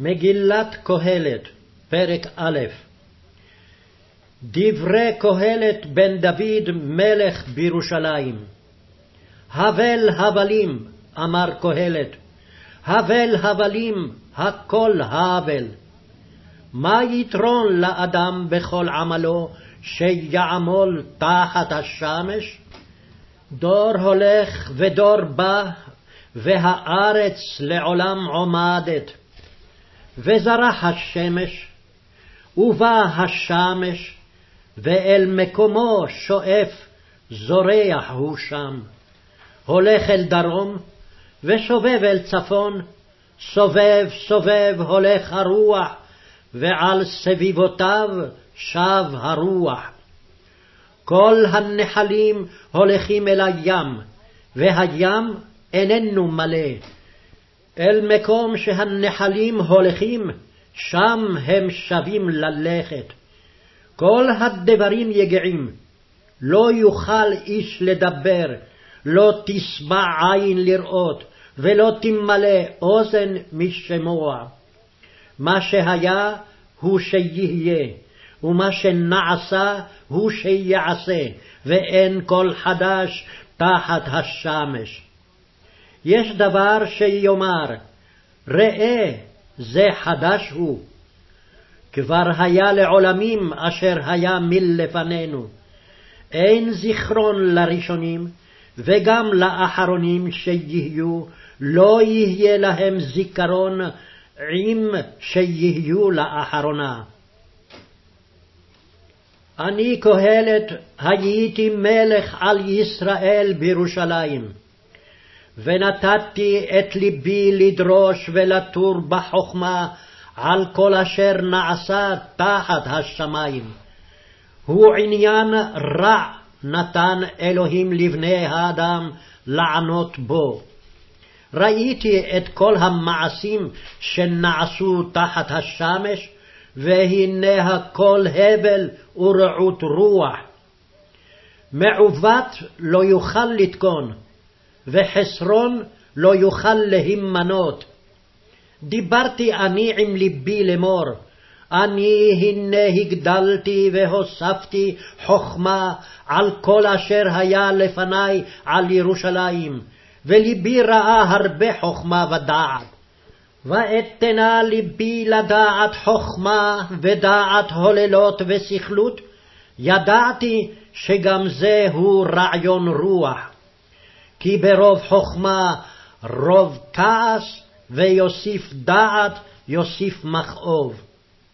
מגילת קהלת, פרק א' דברי קהלת בן דוד מלך בירושלים. הבל הבלים, אמר קהלת, הבל הבלים, הכל הבל. מה יתרון לאדם בכל עמלו, שיעמול תחת השמש? דור הולך ודור בא, והארץ לעולם עומדת. וזרח השמש, ובא השמש, ואל מקומו שואף, זורח הוא שם. הולך אל דרום, ושובב אל צפון, סובב סובב הולך הרוח, ועל סביבותיו שב הרוח. כל הנחלים הולכים אל הים, והים איננו מלא. אל מקום שהנחלים הולכים, שם הם שבים ללכת. כל הדברים יגעים, לא יוכל איש לדבר, לא תשמע עין לראות, ולא תמלא אוזן משמוע. מה שהיה הוא שיהיה, ומה שנעשה הוא שיעשה, ואין כל חדש תחת השמש. יש דבר שיאמר, ראה, זה חדש הוא. כבר היה לעולמים אשר היה מלפנינו. אין זיכרון לראשונים, וגם לאחרונים שיהיו, לא יהיה להם זיכרון עם שיהיו לאחרונה. אני קהלת הייתי מלך על ישראל בירושלים. ונתתי את לבי לדרוש ולתור בחכמה על כל אשר נעשה תחת השמים. הוא עניין רע נתן אלוהים לבני האדם לענות בו. ראיתי את כל המעשים שנעשו תחת השמש, והנה הכל הבל ורעות רוח. מעוות לא יוכל לתקון, וחסרון לא יוכל להימנות. דיברתי אני עם לבי לאמור, אני הנה הגדלתי והוספתי חכמה על כל אשר היה לפני על ירושלים, ולבי ראה הרבה חכמה ודעת. ואתנה לבי לדעת חכמה ודעת הוללות וסכלות, ידעתי שגם זהו רעיון רוח. כי ברוב חכמה רוב כעס, ויוסיף דעת יוסיף מכאוב.